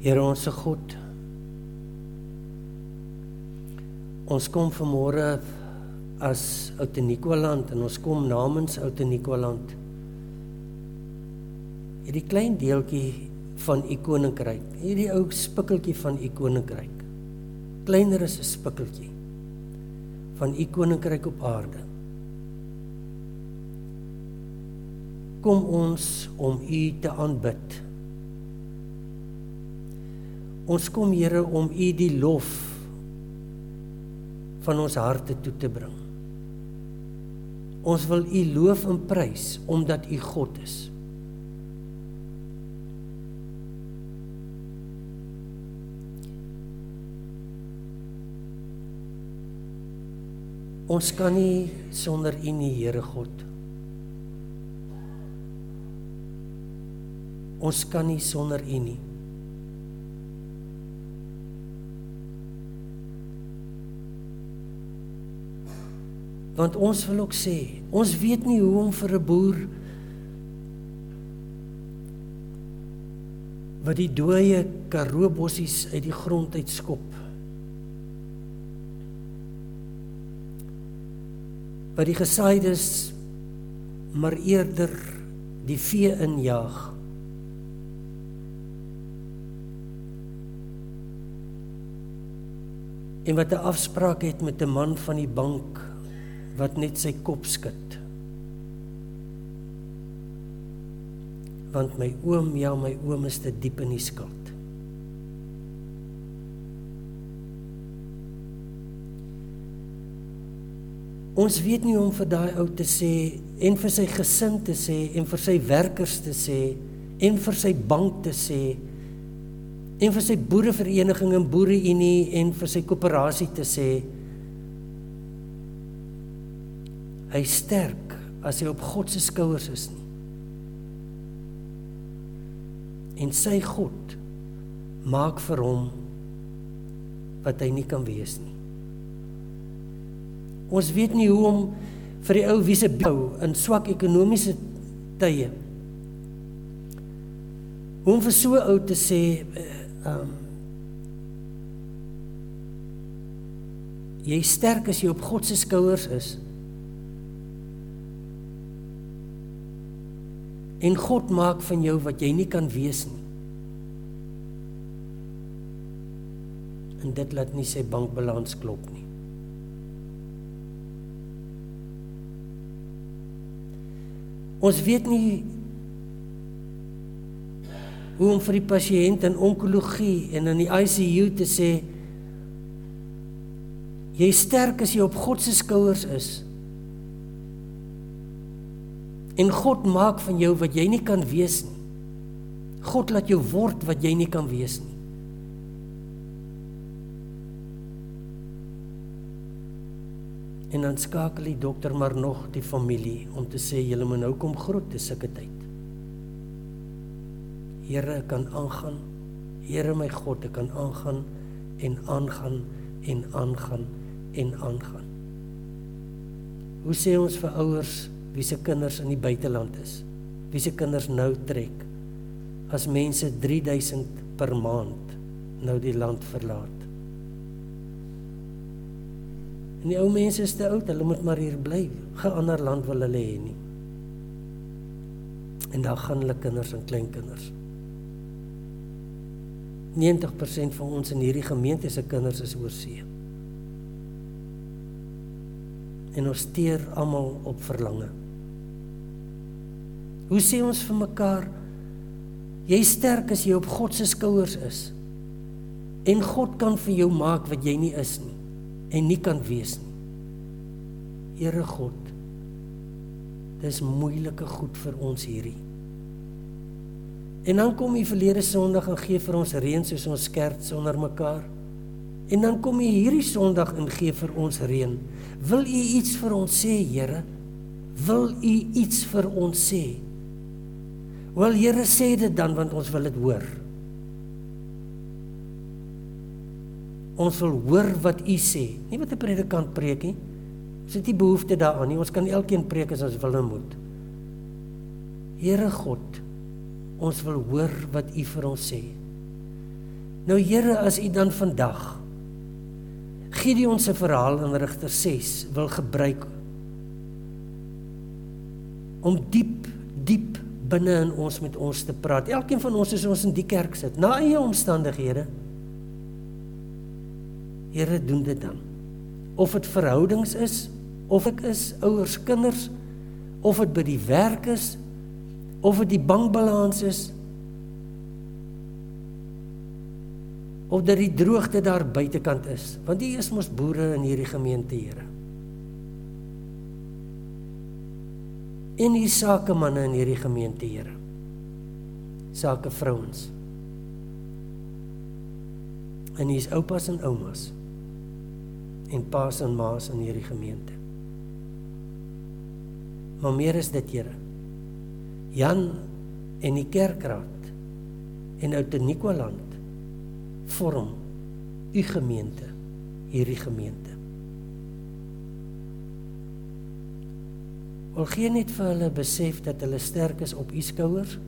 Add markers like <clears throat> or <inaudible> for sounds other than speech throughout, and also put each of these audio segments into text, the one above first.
Here ons God. Ons kom vanmôre as Outenikoland en ons kom namens Outenikoland. Hierdie klein deeltjie van u koninkryk, hierdie ou spikkeltjie van u koninkryk. Kleiner as 'n spikkeltjie van u koninkryk op aarde. Kom ons om u te aanbid. Ons kom Here om U die lof van ons harte toe te bring. Ons wil U loof en prys omdat U God is. Ons kan nie sonder U nie, Here God. Ons kan nie sonder U nie. Want ons wil ook sê, ons weet nie hoe om vir 'n boer wat die dooie karoobossies uit die grond uitskop. Wat die gesaaides maar eerder die vee injaag. En wat 'n afspraak het met 'n man van die bank wat net sy kop skud. Want my oom, ja my oom is te diep in die skuld. Ons weet nie om vir daai ou te sê en vir sy gesin te sê en vir sy werkers te sê en vir sy bank te sê en vir sy boerevereniging en boereunie en vir sy koöperasie te sê hy sterk as hy op God se skouers is nie. En sy God maak vir hom wat hy nie kan wees nie. Ons weet nie hoe om vir die ou wie se bou in swak ekonomiese tye. Hoe om vir so ou te sê ehm um, jy sterk as jy op God se skouers is. En God maak van jou wat jy nie kan wees nie. En dit laat nie sy bankbalans klop nie. Ons weet nie hoe om vir die pasiënt in onkologie en in die ICU te sê jy sterk as jy op God se skouers is. En God maak van jou wat jy nie kan wees nie. God laat jou word wat jy nie kan wees nie. En dan skakel die dokter maar nog die familie om te sê julle moet nou kom groet te sulke tyd. Here kan aangaan. Here my God, ek kan aangaan en aangaan en aangaan en aangaan. Hoe sê ons vir ouers wie se kinders in die buiteland is. Wie se kinders nou trek as mense 3000 per maand nou die land verlaat. En die ou mense is te oud, hulle moet maar hier bly. Geen ander land wil hulle hê nie. En dan gaan hulle kinders en kleinkinders. 90% van ons in hierdie gemeente se kinders is oorsee en ons teer almal op verlange. Hoe sê ons vir mekaar jy sterk as jy op God se skouers is en God kan vir jou maak wat jy nie is nie en nie kan wees nie. Here God, dis moeilike goed vir ons hierdie. En dan kom jy verlede Sondag en gee vir ons reën soos ons skerp sonder mekaar. En dan kom jy hierdie Sondag en gee vir ons reën. Wil u iets vir ons sê, Here? Wil u iets vir ons sê? Wel Here sê dit dan want ons wil dit hoor. Ons wil hoor wat u sê. Nie wat 'n predikant preek nie. Ons het nie behoefte daaraan nie. Ons kan elkeen preek as ons wil en moet. Here God, ons wil hoor wat u vir ons sê. Nou Here, as U dan vandag Gideon se verhaal in Rigter 6 wil gebruik om diep diep binne in ons met ons te praat. Elkeen van ons is ons in die kerk sit, na eie omstandighede. Here doen dit dan. Of dit verhoudings is, of ek is ouers, kinders, of dit by die werk is, of dit die bankbalans is, of dat die droogte daar buitekant is, want die is mos boere in hierdie gemeente, Here. En die sakemanne in hierdie gemeente, Here. Sake vrouens. En hier's oupas en oumas. En paas en maas in hierdie gemeente. Maar meer is dit, Here. Jan en die kerkraad en Oute Nikoland vorm u gemeente, hierdie gemeente. Wil gee net vir hulle besef dat hulle sterk is op u skouers.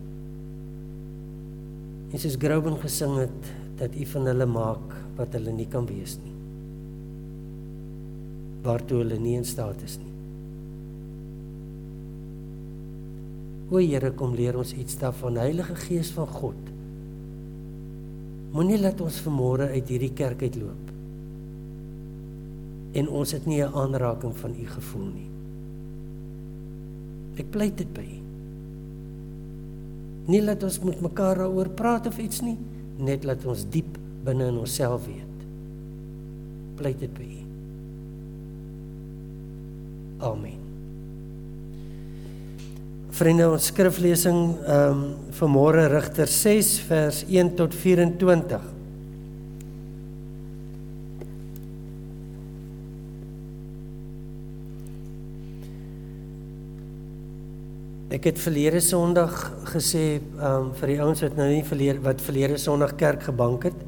En soos Grouben gesing het dat u van hulle maak wat hulle nie kan wees nie. Waartoe hulle nie in staat is nie. O Here, kom leer ons iets daarvan, Heilige Gees van God. Moenie laat ons vanmôre uit hierdie kerk uitloop. En ons het nie 'n aanraking van u gevoel nie. Ek pleit dit by u. Nie laat ons met mekaar daaroor praat of iets nie, net laat ons diep binne in onsself weet. Pleit dit by u. Amen. Vriende, ons skriflesing ehm um, vanmôre Rigter 6 vers 1 tot 24. Ek het verlede Sondag gesê ehm um, vir die ouens wat nou nie verlede wat verlede Sondag kerk gebank het.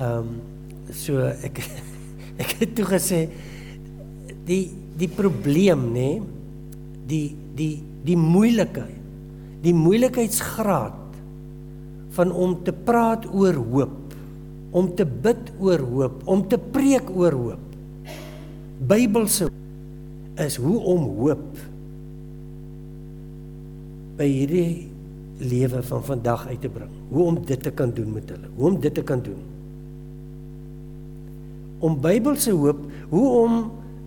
Ehm um, so ek <laughs> ek het toe gesê die die probleem nê die die die moeilikheid die moeilikheidsgraad van om te praat oor hoop om te bid oor hoop om te preek oor hoop Bybelse is hoe om hoop by hierdie lewe van vandag uit te bring hoe om dit te kan doen met hulle hoe om dit te kan doen om Bybelse hoop hoe om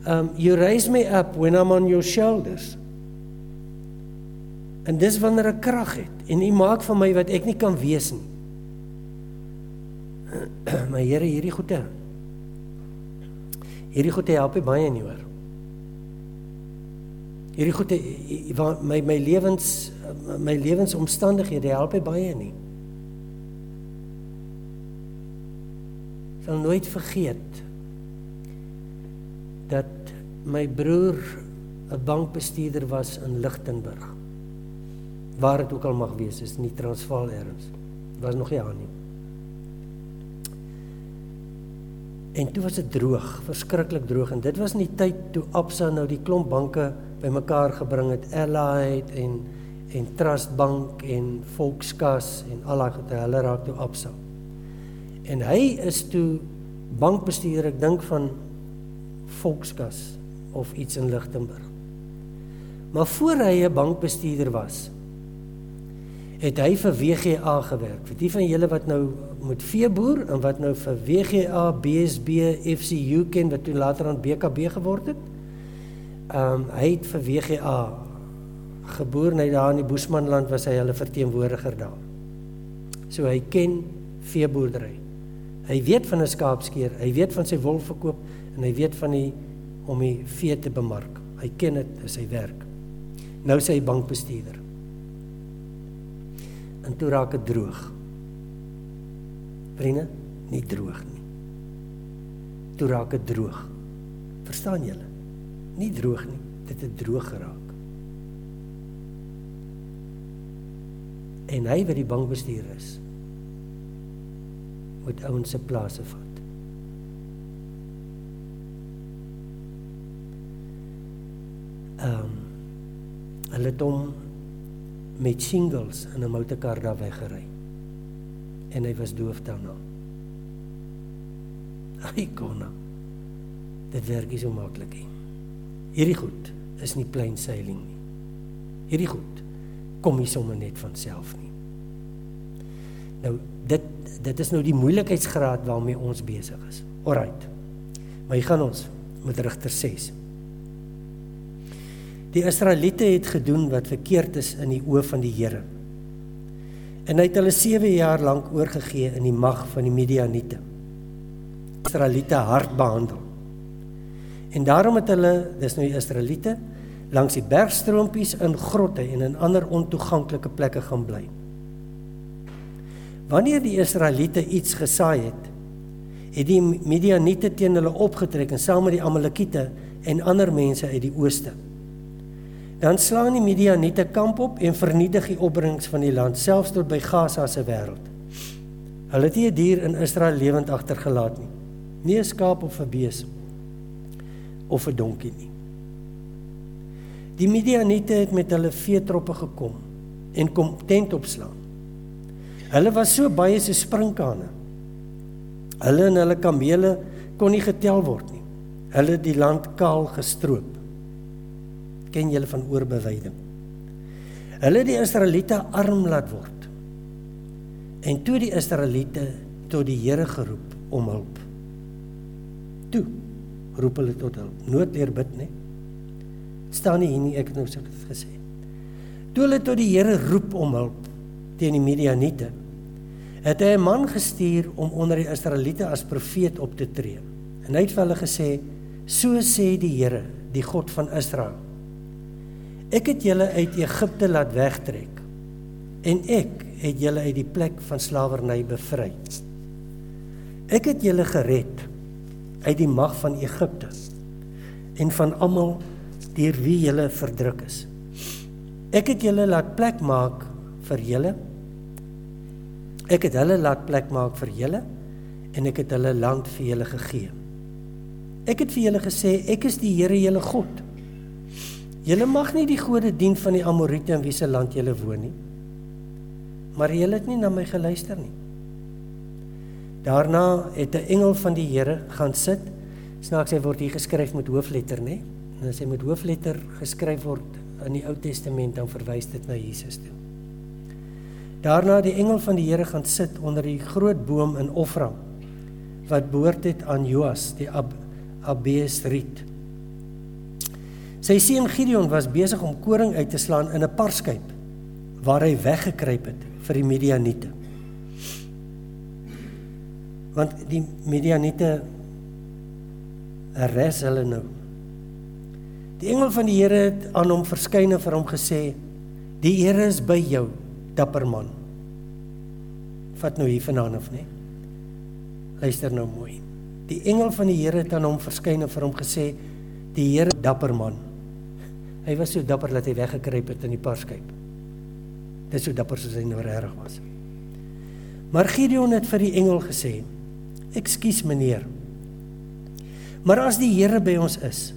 um you raise me up when i'm on your shoulders En dis wanneer ek krag het en U maak van my wat ek nie kan wees nie. <clears throat> My Here, hierdie goeie. Hierdie goeie help baie nie hoor. Hierdie goeie my my lewens my lewensomstandighede help baie nie. Sal nooit vergeet dat my broer 'n bankbestuurder was in Lichtenburg waar dit ook al mag wees, is nie Transvaal erns. Was nog nie aan nie. En toe was dit droog, verskriklik droog en dit was in die tyd toe Absa nou die klomp banke bymekaar gebring het, Allied en en Trust Bank en Volkskas en al daai goede, hulle raak toe Absa. En hy is toe bankbestuurder, ek dink van Volkskas of iets in Lichtenburg. Maar voor hy 'n bankbestuurder was, het hy vir WGA gewerk. Vir die van julle wat nou met veeboer en wat nou vir WGA, BSB, FCU ken wat toe later aan BKB geword het. Ehm um, hy het vir WGA geboor net daar in die Boesmanland was hy hulle verteenwoordiger daar. So hy ken veeboerdery. Hy weet van 'n skaapskeer, hy weet van sy wol verkoop en hy weet van die om die vee te bemark. Hy ken dit, dis sy werk. Nou sê hy bankbestuurder en toe raak dit droog. Vriende, nie droog nie. Toe raak dit droog. Verstaan julle? Nie droog nie, dit het droog geraak. En hy wat die bankbestuur is, moet ouens se plase vat. Ehm um, hulle het hom met shingles in 'n motorkar daar weggery. En hy was doof daarna. <laughs> Ai konna. Dit werk nie so maklik nie. Hierdie goed is nie plain sailing nie. Hierdie goed kom nie sommer net van self nie. Nou dit dit is nou die moeilikheidsgraad waarmee ons besig is. Alraight. Maar hier gaan ons met Rigter 6. Die Israeliete het gedoen wat verkeerd is in die oë van die Here. En hy het hulle 7 jaar lank oorgegee in die mag van die Midianiete. Israeliete hard behandel. En daarom het hulle, dis nou die Israeliete, langs die bergstroompies in grotte en in ander ontoeganklike plekke gaan bly. Wanneer die Israeliete iets gesaai het, het die Midianiete teen hulle opgetrek en saam met die Amalekiete en ander mense uit die ooste. Dan slaan die Midianiete kamp op en vernietig die opbrengs van die land selfs tot by Gaza se wêreld. Hulle het nie 'n dier in Israel lewend agtergelaat nie. Nie 'n skaap of 'n bees of 'n donkie nie. Die Midianiete het met hulle veetroppe gekom en kom tent opslaan. Hulle was so baie so sprinkane. Hulle en hulle kamele kon nie getel word nie. Hulle het die land kaal gestroop. Ken julle van oorbewyding? Hulle die Israeliete arm laat word. En toe die Israeliete tot die Here geroep om hulp. Toe roep hulle tot hulp. Nood leer bid, né? staan nie hier nie, ek het nou so gesê. Toe hulle tot die Here roep om hulp teen die Midianiete, het hy 'n man gestuur om onder die Israeliete as profeet op te tree. En hy het vir hulle gesê: "So sê die Here, die God van Israel: Ek het julle uit Egipte laat wegtrek en ek het julle uit die plek van slawerny bevry. Ek het julle gered uit die mag van Egipte en van almal deur wie julle verdruk is. Ek het julle laat plek maak vir julle Ek het hulle laat plek maak vir julle en ek het hulle land vir julle gegee. Ek het vir julle gesê ek is die Here julle God. Julle mag nie die gode dien van die Amorite in wie se land julle woon nie. Maar julle het nie na my geluister nie. Daarna het 'n engel van die Here gaan sit. Snaaks hy word hier geskryf met hoofletter, nê? En as hy met hoofletter geskryf word in die Ou Testament dan verwys dit na Jesus toe. Daarna die engel van die Here gaan sit onder die groot boom in Ofra wat behoort het aan Joas die Ab Abesrit. Sy seun Gideon was besig om koring uit te slaan in 'n parskyp waar hy weggekruip het vir die Midianiete. Want die Midianiete arres hulle nou. Die engel van die Here het aan hom verskyn en vir hom gesê: "Die Here is by jou." dapper man. Vat nou hier vanaand of nie. Luister nou mooi. Die engel van die Here het aan hom verskyn en vir hom gesê: "Die Here dapper man." Hy was so dapper dat hy weggekruip het in die parskyp. Dit is so dapper soos hy nou reg was. Maar Gideon het vir die engel gesê: "Ekskuus meneer. Maar as die Here by ons is,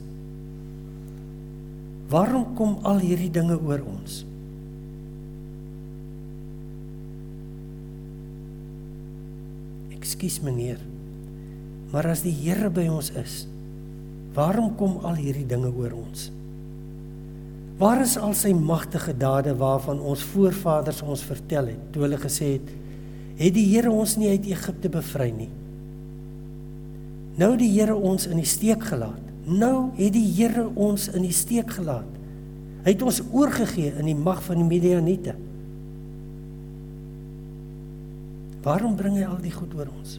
waarom kom al hierdie dinge oor ons?" Ekskuus meneer. Maar as die Here by ons is, waarom kom al hierdie dinge oor ons? Waar is al sy magtige dade waarvan ons voorvaders ons vertel het toe hulle gesê het het die Here ons nie uit Egipte bevry nie? Nou die Here ons in die steek gelaat. Nou het die Here ons in die steek gelaat. Hy het ons oorgegee in die mag van die Midianiete. Waarom bring hy al die goed oor ons?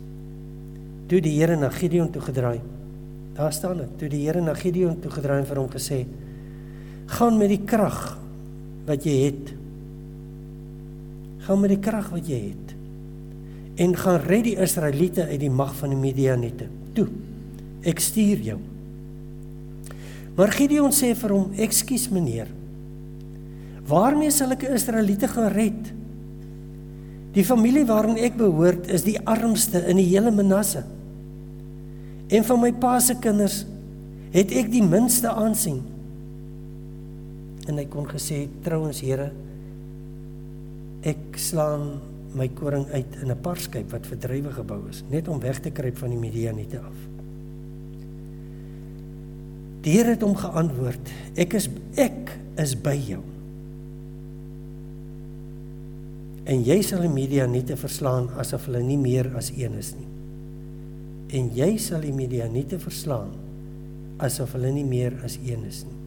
Toe die Here na Gideon toe gedraai. Daar staan dit. Toe die Here na Gideon toe gedraai en vir hom gesê: "Gaan met die krag wat jy het. Gaan met die krag wat jy het en gaan red die Israeliete uit die mag van die Midianiete. Toe. Ek stuur jou." Maar Gideon sê vir hom: "Ekskuus meneer. Waarmee sal ek die Israeliete gaan red?" Die familie waarin ek behoort is die armste in die hele Manasse. En van my pa se kinders het ek die minste aansien. En hy kon gesê trouens Here ek slaan my koring uit in 'n parskyp wat vir drywe gebou is, net om weg te kruip van die Midianiete af. Die Here het hom geantwoord: Ek is ek is by jou. En jy sal die Midianiete verslaan asof hulle nie meer as een is nie. En jy sal die Midianiete verslaan asof hulle nie meer as een is nie.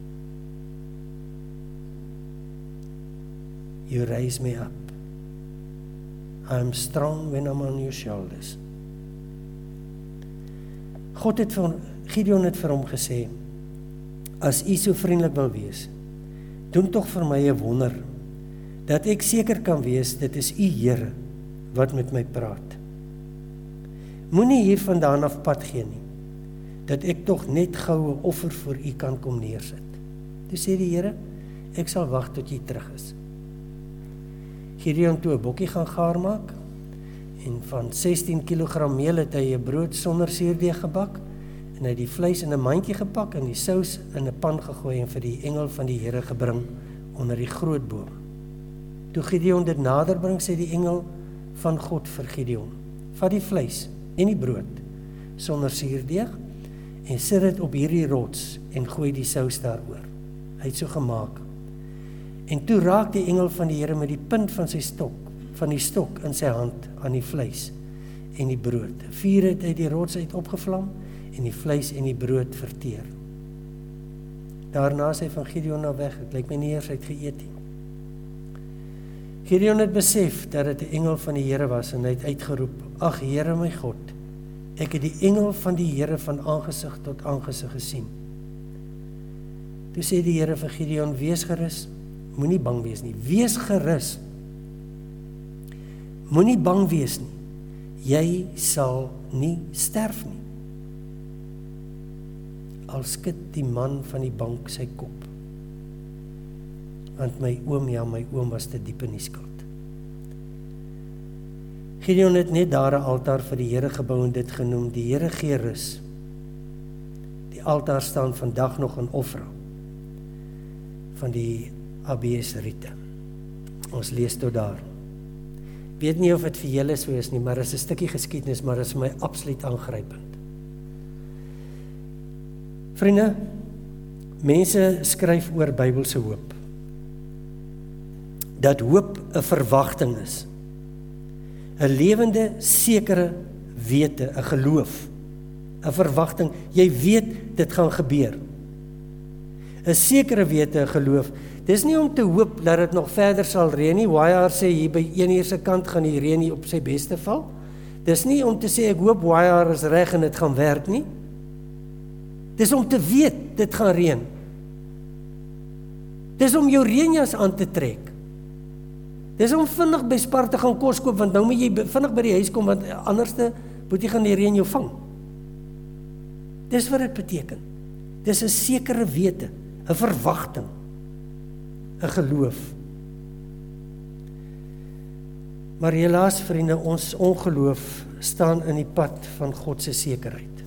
You raise me up. I am strong when I'm on your shoulders. God het vir Gideon het vir hom gesê: As u so vriendelik wil wees, doen tog vir my 'n wonder dat ek seker kan wees dit is u Here wat met my praat. Moenie hiervandaan af pad gee nie dat ek tog net goue offer vir u kan kom neersit. Toe sê die Here, ek sal wag tot jy terug is. Gideon toe 'n bokkie gaan gaar maak en van 16 kg meel het hy 'n brood sonder suurdeeg gebak en hy die vleis in 'n mandjie gepak en die sous in 'n pan gegooi en vir die engel van die Here gebring onder die groot boom. Toe Gideon dit naderbring sê die engel van God vir Gideon: "Vat die vleis en die brood sonder suurdeeg en sit dit op hierdie rots en gooi die sous daaroor." Hy het so gemaak En toe raak die engel van die Here met die punt van sy stok, van die stok in sy hand aan die vleis en die brood. Vuur het uit die rots uit opgevlam en die vleis en die brood verteer. Daarna sê van Gideon na weg, dit lyk my nie eers uit geëet nie. Gideon het besef dat dit 'n engel van die Here was en hy het uitgeroep: "Ag Here my God, ek het die engel van die Here van aangesig tot aangesig gesien." Toe sê die Here vir Gideon: "Wees gerus, Moenie bang wees nie. Wees gerus. Moenie bang wees nie. Jy sal nie sterf nie. Al skud die man van die bank sy kop. Want my oom, ja, my oom was te diep in die skuld. Gideon het net daar 'n altaar vir die Here gebou en dit genoem die Here gee rus. Die altaar staan vandag nog in offer van die ABS Rite. Ons lees tot daar. Weet nie of dit vir julle so is nie, maar dit is 'n stukkie geskiedenis, maar dit is my absoluut aangrypend. Vriende, mense skryf oor Bybelse hoop. Dat hoop 'n verwagting is. 'n Lewende, sekere wete, 'n geloof, 'n verwagting. Jy weet dit gaan gebeur. 'n Sekere wete, 'n geloof Dis nie om te hoop dat dit nog verder sal reën nie. YR sê hier by een hier se kant gaan die reën op sy beste val. Dis nie om te sê ek hoop YR is reg en dit gaan werk nie. Dis om te weet dit gaan reën. Dis om jou reënjas aan te trek. Dis om vinnig by Spar te gaan kos koop want nou moet jy vinnig by die huis kom want anderste moet jy gaan die reën jou vang. Dis wat dit beteken. Dis 'n sekere wete, 'n verwagting. 'n geloof. Maar helaas vriende, ons ongeloof staan in die pad van God se sekerheid.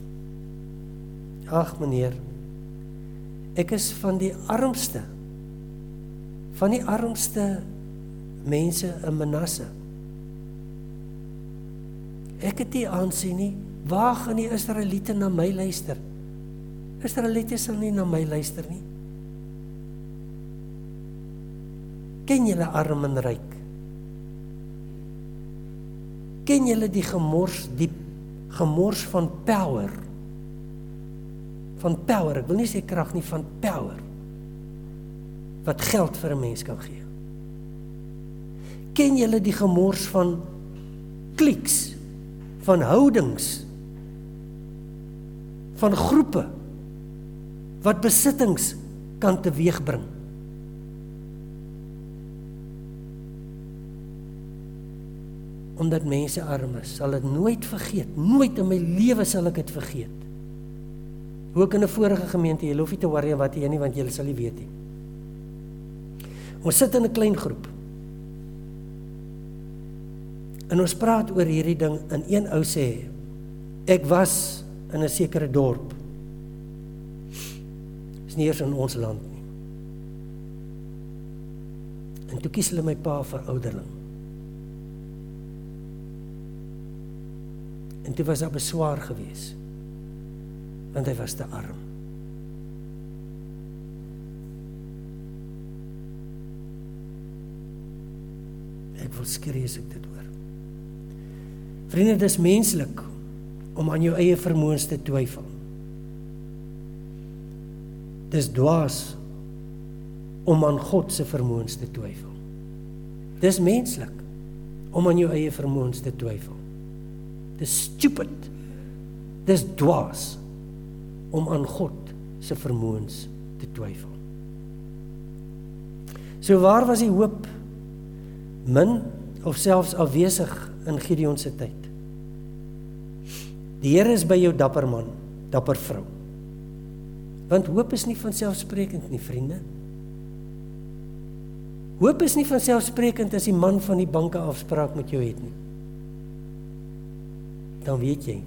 Ag meneer, ek is van die armste van die armste mense in Manasse. Ek het nie aansien nie. Waar gaan die Israeliete na my luister? Israeliete sal nie na my luister nie. Ken julle arm en ryk? Ken julle die gemors, die gemors van power? Van power, ek wil nie sê krag nie, van power. Wat geld vir 'n mens kan gee. Ken julle die gemors van kliks, van houdings, van groepe wat besittings kan teweegbring? Omdat mense arm is, sal dit nooit vergeet. Nooit in my lewe sal ek dit vergeet. Hoe kan 'n vorige gemeente, jy hoef nie te worry wat jy nie want jy sal nie weet nie. Ons sit in 'n klein groep. En ons praat oor hierdie ding en een ou sê ek was in 'n sekere dorp. Is nie eers in ons land nie. En toe kies hulle my pa vir ouderling. En toe was daar beswaar geweest. Want hy was te arm. Ek wil skree as ek dit hoor. Vriende, dis menslik om aan jou eie vermoëns te twyfel. Dis dwaas om aan God se vermoëns te twyfel. Dis menslik om aan jou eie vermoëns te twyfel. Dis stupid. Dis dwaas om aan God se vermoëns te twyfel. So waar was die hoop? Min of selfs afwesig in Gideon se tyd. Die Here is by jou dapper man, dapper vrou. Want hoop is nie van selfsprekend nie, vriende. Hoop is nie van selfsprekend as die man van die banke afspraak met jou het nie. Dan weet jy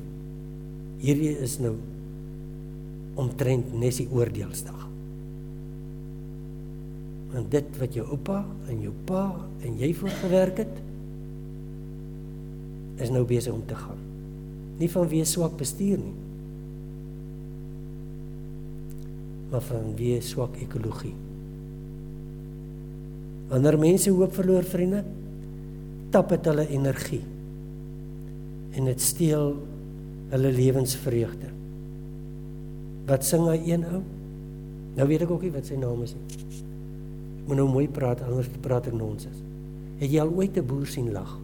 hierdie is nou omtrent nes die oordeelsdag. Want dit wat jou oupa en jou pa en jy voorgewerk het is nou besig om te gaan. Nie van wie swak bestuur nie. Maar van wie swak ekologie. Wanneer mense hoop verloor vriende, tap dit hulle energie. En dit steel hulle lewensvreugde. Wat sing hy een ou? Nou weet ek ook nie wat sy naam is nie. Ek moet nou mooi praat anders praat ek nonsens. Het jy al ooit 'n boer sien lag?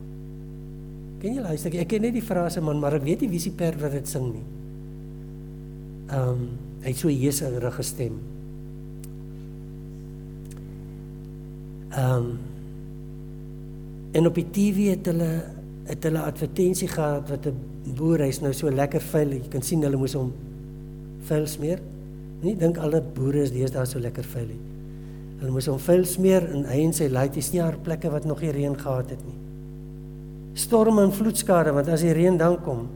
Ken jy luister ek ken net die frase man, maar ek weet nie wie se perd wat dit sing nie. Ehm um, hy het so 'n jeserige stem. Ehm um, en op die TV het hulle het hulle advertensie gehad wat 'n boer hy's nou so lekker vuil, jy kan sien hulle moes hom vuil smeer. Nie dink alle boere is deesdae so lekker vuil nie. Hulle moes hom vuil smeer en hy en sy laities nie haar plekke wat nog nie reën gehad het nie. Storm en vloedskade want as die reën dan kom,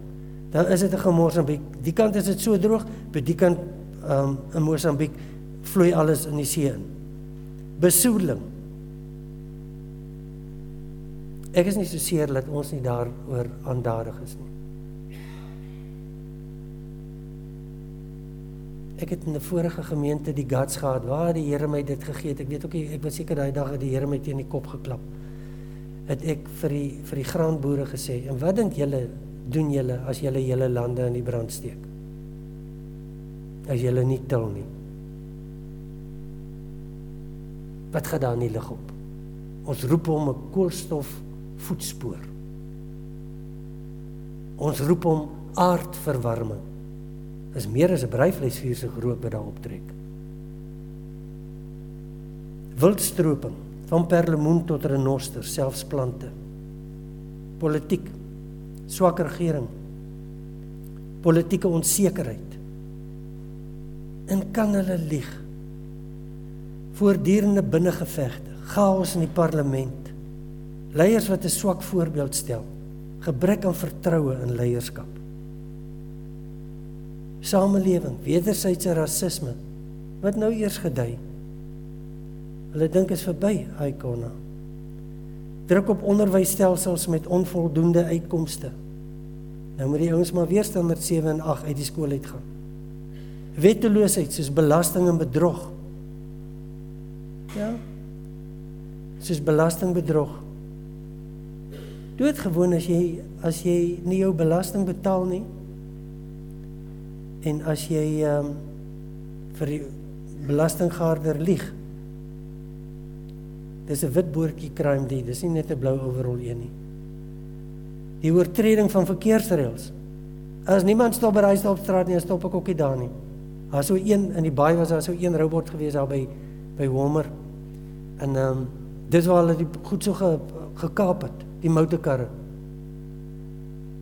dan is dit 'n gemors en by die kant is dit so droog, by die kant um, in Mosambiek vloei alles in die see in. Besoedeling Ek is nie so seer dat ons nie daaroor aandadig is nie. Ek het in 'n vorige gemeente die guts gehad waar die Here my dit gegee het. Ek weet ook nie, ek was seker daai dag het die Here my teen die kop geklap. Het ek vir die vir die graanboere gesê, "En wat dink julle doen julle as julle hele lande in die brand steek?" As julle nie til nie. Wat gaan daar nie lig op? Ons roep hom 'n koolstof voetspoor. Ons roep hom aardverwarming. Is meer as 'n breivleisvuur se rook wat daar optrek. Wildstroping van perlemoen tot renoster, selfs plante. Politiek, swak regering. Politieke onsekerheid. En kan hulle lieg? Voortdurende binnengevegte, chaos in die parlement Leiers wat 'n swak voorbeeld stel, gebrek aan vertroue in leierskap. Samelewing, wederwysige rasisme wat nou eers gedui. Hulle dink is verby, Aikona. Druk op onderwysstelsels met onvoldoende uitkomste. Nou moet die ouens maar weer met 7 en 8 uit die skool uitgaan. Wetteloosheid soos belasting en bedrog. Ja. Soos belasting bedrog doodgewoon as jy as jy nie jou belasting betaal nie en as jy ehm um, vir die belastinggaarder lieg. Dis 'n wit boortjie crime die, dis nie net 'n blou overall een nie. Die oortreding van verkeersreëls. As niemand stop by daai stopstraat nie, stop ek ook nie daar nie. Daar sou een in die baai was daar sou een robot gewees daar by by Homer. En ehm um, dis waar hulle die goed so ge, gekaap het die motorkarre.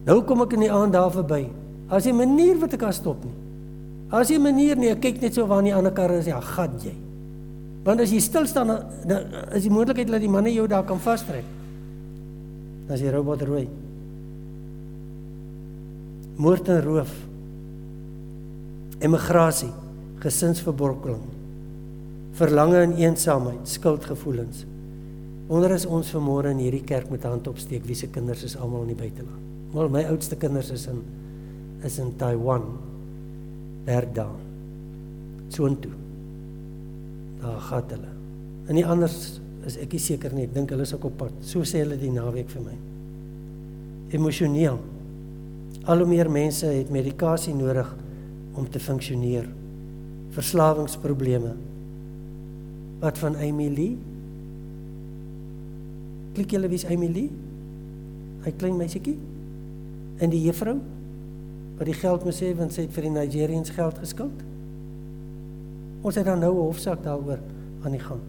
Nou kom ek in die aand daar verby. As jy 'n manier wat ek kan stop nie. As jy 'n manier nie, ek kyk net so waar die ander karre is, ja, gat jy. Want as jy stil staan, dan is die moontlikheid dat die manne jou daar kan vastrek. As jy robot rooi. Moord en roof. Emigrasie, gesinsverbrokkeling. Verlange en eensaamheid, skuldgevoelens. Onder is ons vanmôre in hierdie kerk met hand opsteek wie se kinders is almal in die buiteland. Wel my oudste kinders is in is in Taiwan. Werk daar. Soontoe. Daar gaan hulle. En die anders is ek nie seker nie. Ek dink hulle is ook op pad. So sê hulle die naweek vir my. Emosioneel. Al hoe meer mense het medikasie nodig om te funksioneer. Verslawingsprobleme. Wat van Emily? Klik julle wie's Emily? Hy klein meisietjie? En die juffrou wat die geld moet sê want sy het vir die Nigerians geld geskuld. Ons het dan nou 'n hofsaak daaroor aan die gang.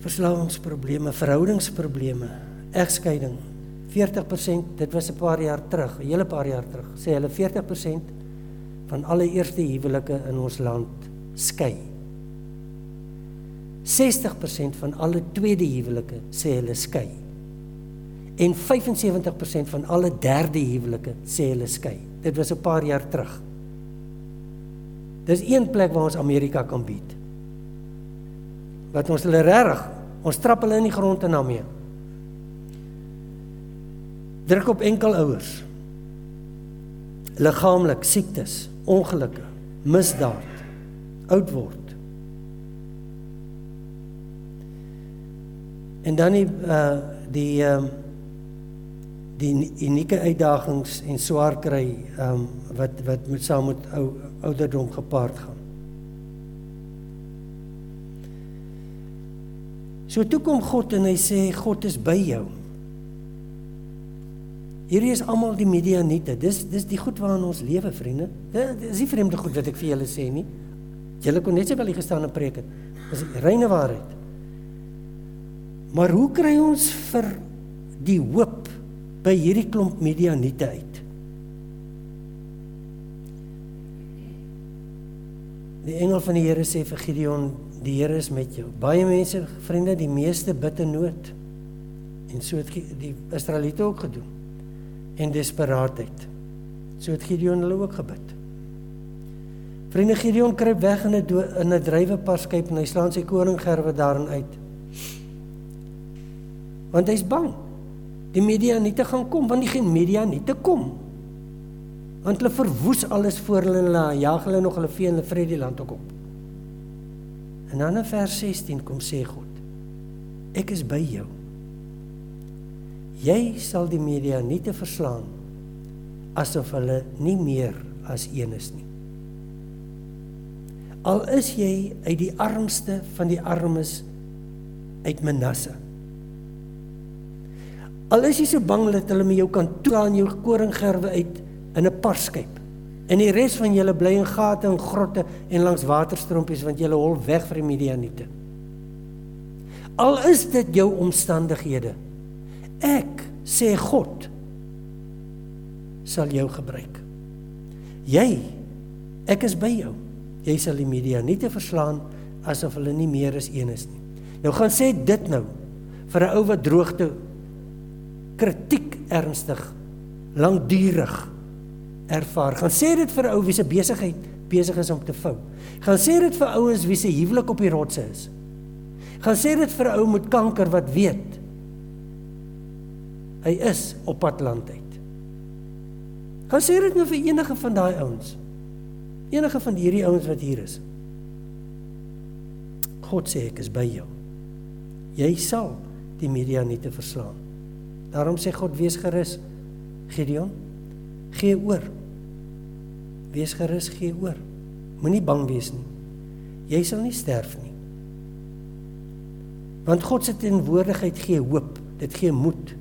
Verslawingsprobleme, verhoudingsprobleme, egskeiding. 40% dit was 'n paar jaar terug, 'n hele paar jaar terug, sê hulle 40% van alle eerste huwelike in ons land skei. 60% van alle tweede huwelike sê hulle skei. En 75% van alle derde huwelike sê hulle skei. Dit was 'n paar jaar terug. Dis een plek waar ons Amerika kan bied. Wat ons hulle reg, ons trap hulle in die grond en daarmee. Druk op enkel ouers. Liggaamlik siektes, ongelukke, misdaad, oud word. En dan die uh die ehm uh, die unieke uitdagings en swaar kry ehm um, wat wat met saam met ou ouderdom gepaard gaan. So toe kom God en hy sê God is by jou. Hierdie is almal die medianiete. Dis dis die goed waarin ons lewe, vriende. Dis nie vreemde goed wat ek vir julle sê nie. Julle kon net sowel hier gestaan en preek het. Dis reine waarheid. Maar hoe kry ons vir die hoop by hierdie klomp medianiete uit? Die engel van die Here sê vir Gideon, die Here is met jou. Baie mense, vriende, die meeste bid in nood. En so het die Israeliete ook gedoen. En desperaatheid. So het Gideon hulle ook gebid. Vriende Gideon kruip weg in 'n in 'n drywe paskyp en hy slaan sy koninggerwe daarin uit want hy's bang. Die media nie te gaan kom want die geen media nie te kom. Want hulle verwoes alles voor hulle en hulle jag hulle nog hulle vee en hulle vrede die land ook op. En dan in vers 16 kom sê God: Ek is by jou. Jy sal die media nie te verslaan asof hulle nie meer as een is nie. Al is jy uit die armste van die armes uit Manasse Al is jy so bang dat hulle met jou kan toegaan jou koringgerwe uit in 'n parskyp. En die res van julle bly in gate en grotte en langs waterstroompies want julle hol weg vir die Midianiete. Al is dit jou omstandighede. Ek sê God sal jou gebruik. Jy ek is by jou. Jy sal die Midianiete verslaan asof hulle nie meer as een is nie. Nou gaan sê dit nou vir 'n ou wat droogte kritiek ernstig lankdurig ervaar. Gaan sê dit vir ou wie se besigheid besig is om te vou. Gaan sê dit vir ouens wie se huwelik op die rotse is. Gaan sê dit vir 'n ou met kanker wat weet hy is op pad land uit. Gaan sê dit nou vir enige van daai ouens. Enige van hierdie ouens wat hier is. God sê ek is by jou. Jy sal die media nie te verslaan. Daarom sê God wees gerus Gideon gee oor. Wees gerus gee oor. Moenie bang wees nie. Jy sal nie sterf nie. Want God se teenwoordigheid gee hoop. Dit gee moed.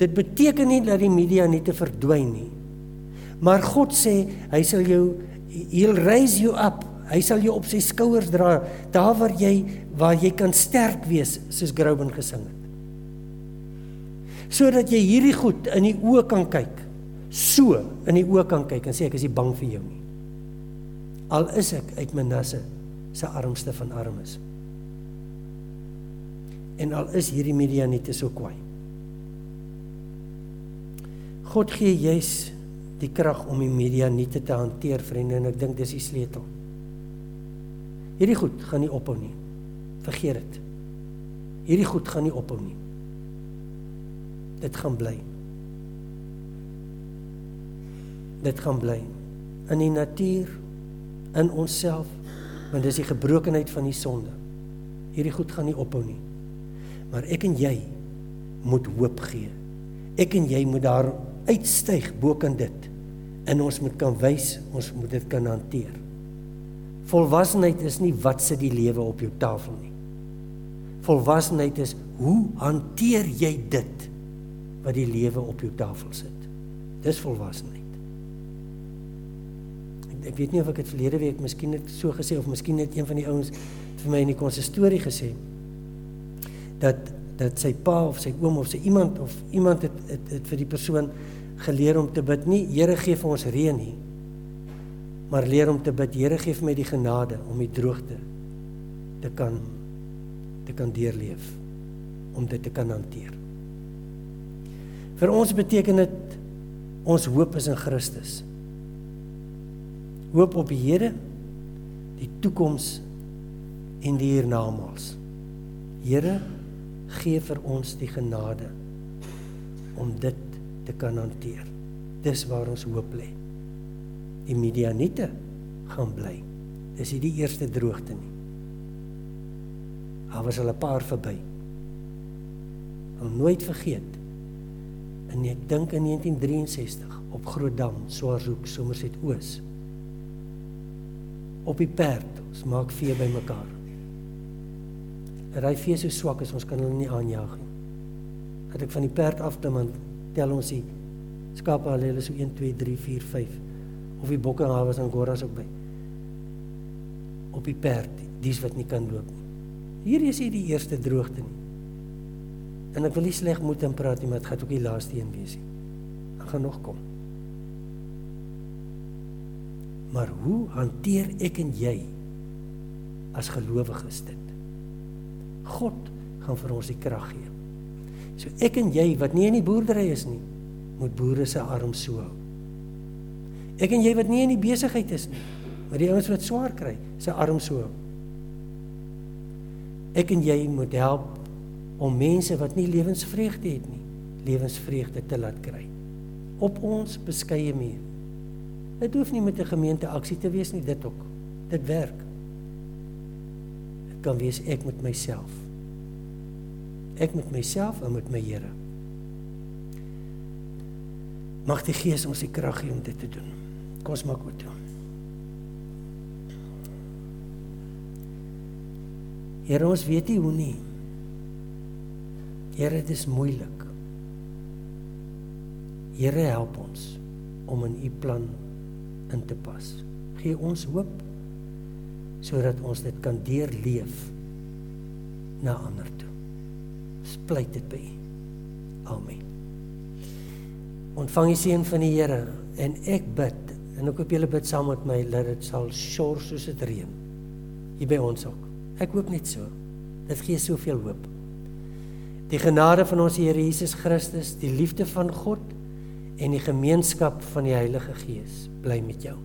Dit beteken nie dat die media nie te verdwyn nie. Maar God sê hy sal jou he'll raise you up. Hy sal jou op sy skouers dra daar waar jy waar jy kan sterk wees soos Grouben gesing het sodat jy hierdie goed in die oë kan kyk. So in die oë kan kyk en sê ek is nie bang vir jou nie. Al is ek uit Manasse se armste van armes. En al is hierdie media nie te so kwaai. God gee juis die krag om die media nie te hanteer vriende en ek dink dis die sleutel. Hierdie goed gaan nie ophou nie. Vergeet dit. Hierdie goed gaan nie ophou nie. Dit gaan bly. Dit gaan bly in die natuur, in onsself, want dis die gebrokenheid van die sonde. Hierdie goed gaan nie ophou nie. Maar ek en jy moet hoop gee. Ek en jy moet daar uitstyg bo kan dit en ons moet kan wys, ons moet dit kan hanteer. Volwassenheid is nie wat sit die lewe op jou tafel nie. Volwassenheid is hoe hanteer jy dit wat die lewe op jou tafel sit. Dis volwassenheid. Ek, ek weet nie of ek dit verlede week miskien net so gesê of miskien net een van die ouens vir my in die konsistorie gesê dat dat sy pa of sy oom of sy iemand of iemand het, het, het vir die persoon geleer om te bid nie Here gee vir ons reën nie maar leer om te bid Here gee vir my die genade om die droogte te kan te kan deurleef om dit te kan hanteer. Vir ons beteken dit ons hoop is in Christus. Hoop op die Here, die toekoms en die hiernamaals. Here gee vir ons die genade om dit te kan hanteer. Dis waar ons hoop lê. Die Midianiete gaan bly. Dis nie die eerste droogte nie. Daar was hulle paar verby. Om nooit vergeet. En ek dink in 1963 op Grootdam, Swarthoek, Somerset Oos. Op die perd, ons maak vee bymekaar. Ry vee so swak as ons kan hulle nie aanjaag nie. Dat ek van die perd af te man tel ons die skape al hulle so 1 2 3 4 5 of die bokke daar was aan Goras ook by. Op die perd, dis wat nie kan loop nie. Hier is hy die eerste droogte nie. En ek wil nie sleg moet en praat nie, maar dit gaan ook die laaste een wees nie. Dit gaan nog kom. Maar hoe hanteer ek en jy as gelowiges dit? God gaan vir ons die krag gee. So ek en jy wat nie in die boerdery is nie, moet boere se arm so hou. Ek en jy wat nie in die besigheid is nie, maar die ouens wat swaar kry, se arm so hou. Ek en jy moet help om mense wat nie lewensvreugde het nie, lewensvreugde te laat kry. Op ons beskeie manier. Dit hoef nie met 'n gemeente aksie te wees nie, dit ook. Dit werk. Dit kan wees ek met myself. Ek met myself en met my Here. Mag die Gees ons die krag gee om dit te doen. Kom ons maak oop toe. Here ons weet nie hoe nie. Here dit is moeilik. Here help ons om in u plan in te pas. Gee ons hoop sodat ons dit kan deurleef na ander toe. Splyt dit by. Amen. Ontvang die seën van die Here en ek bid en ek hoop julle bid saam met my dat dit sal skor soos dit reën. Hier by ons ook. Ek hoop net so. Dit gee soveel hoop. Die genade van ons Here Jesus Christus, die liefde van God en die gemeenskap van die Heilige Gees bly met jou.